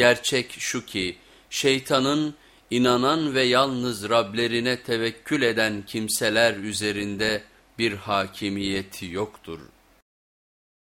Gerçek şu ki şeytanın inanan ve yalnız Rablerine tevekkül eden kimseler üzerinde bir hakimiyeti yoktur.''